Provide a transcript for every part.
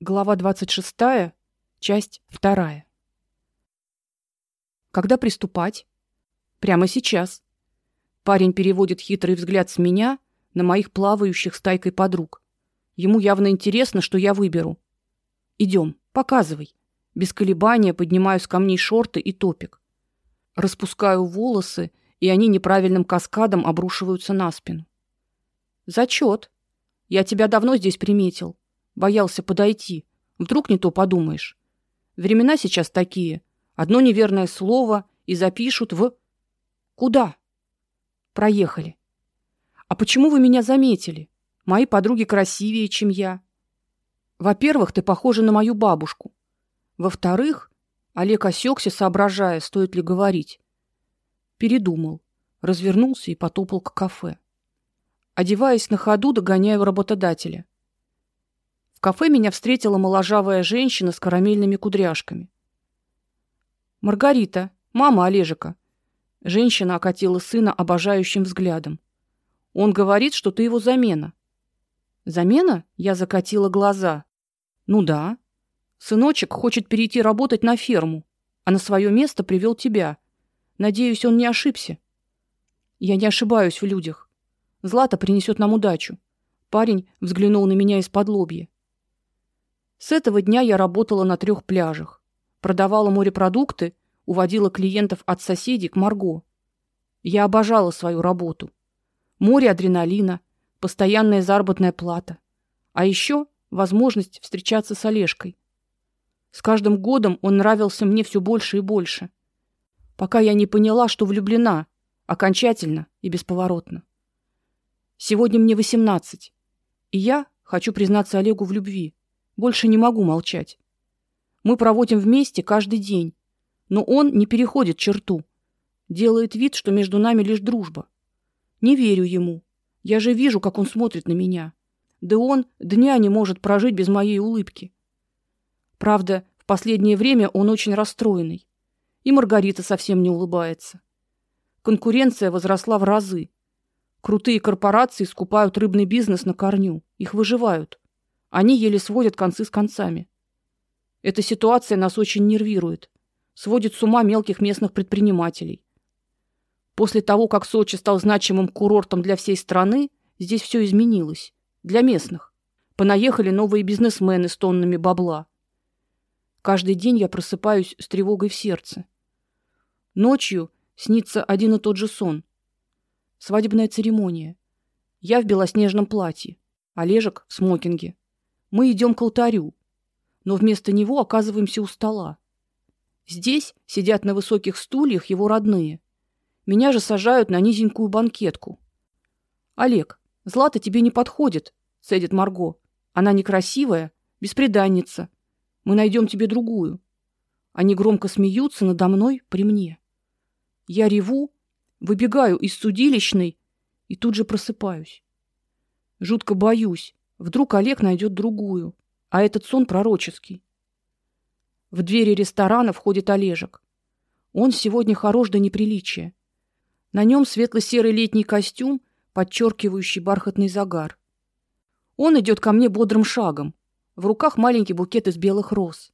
Глава двадцать шестая, часть вторая. Когда приступать? Прямо сейчас. Парень переводит хитрый взгляд с меня на моих плавающих стайкой подруг. Ему явно интересно, что я выберу. Идем, показывай. Без колебания поднимаю с камней шорты и топик. Распускаю волосы, и они неправильным каскадом обрушиваются на спину. Зачет. Я тебя давно здесь приметил. Боялся подойти. Вдруг не то подумаешь. Времена сейчас такие. Одно неверное слово и запишут в Куда? Проехали. А почему вы меня заметили? Мои подруги красивее, чем я. Во-первых, ты похожа на мою бабушку. Во-вторых, Олег осекся, соображая, стоит ли говорить. Передумал, развернулся и потопал к кафе. Одеваясь на ходу, догоняю работодателя. В кафе меня встретила моложавая женщина с карамельными кудряшками. Маргарита, мама Олежика. Женщина окатила сына обожающим взглядом. Он говорит, что ты его замена. Замена? Я закатила глаза. Ну да. Сыночек хочет перейти работать на ферму, а на свое место привел тебя. Надеюсь, он не ошибся. Я не ошибаюсь в людях. Злата принесет нам удачу. Парень взглянул на меня из-под лобья. С этого дня я работала на трех пляжах, продавала морепродукты, уводила клиентов от соседей к Марго. Я обожала свою работу. Море адреналина, постоянная заработная плата, а еще возможность встречаться с Олежкой. С каждым годом он нравился мне все больше и больше, пока я не поняла, что влюблена окончательно и бесповоротно. Сегодня мне восемнадцать, и я хочу признаться Олегу в любви. Больше не могу молчать. Мы проводим вместе каждый день, но он не переходит черту. Делает вид, что между нами лишь дружба. Не верю ему. Я же вижу, как он смотрит на меня. Да он дня не может прожить без моей улыбки. Правда, в последнее время он очень расстроенный. И Маргарита совсем не улыбается. Конкуренция возросла в разы. Крутые корпорации скупают рыбный бизнес на корню, их выживают. Они еле сводят концы с концами. Эта ситуация нас очень нервирует, сводит с ума мелких местных предпринимателей. После того, как Сочи стал значимым курортом для всей страны, здесь все изменилось для местных. Понаехали новые бизнесмены с тоннами бабла. Каждый день я просыпаюсь с тревогой в сердце. Ночью снится один и тот же сон. Свадебная церемония. Я в белоснежном платье, Олежек в смокинге. Мы идем к алтарю, но вместо него оказываемся у стола. Здесь сидят на высоких стульях его родные. Меня же сажают на низенькую банкетку. Олег, Злата тебе не подходит, цедит Марго. Она некрасивая, бесприданница. Мы найдем тебе другую. Они громко смеются надо мной при мне. Я реву, выбегаю из судилищной и тут же просыпаюсь. Жутко боюсь, Вдруг Олег найдет другую, а этот сон пророческий. В двери ресторана входит Олежек. Он сегодня хорош до неприличия. На нем светло-серый летний костюм, подчеркивающий бархатный загар. Он идет ко мне бодрым шагом. В руках маленький букет из белых роз.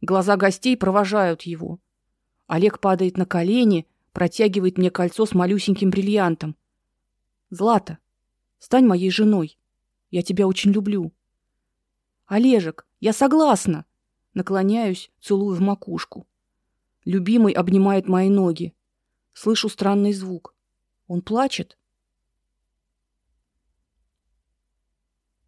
Глаза гостей провожают его. Олег падает на колени, протягивает мне кольцо с малюсеньким бриллиантом. Злата, стань моей женой. Я тебя очень люблю. Олежек, я согласна. Наклоняюсь, целую в макушку. Любимый обнимает мои ноги. Слышу странный звук. Он плачет.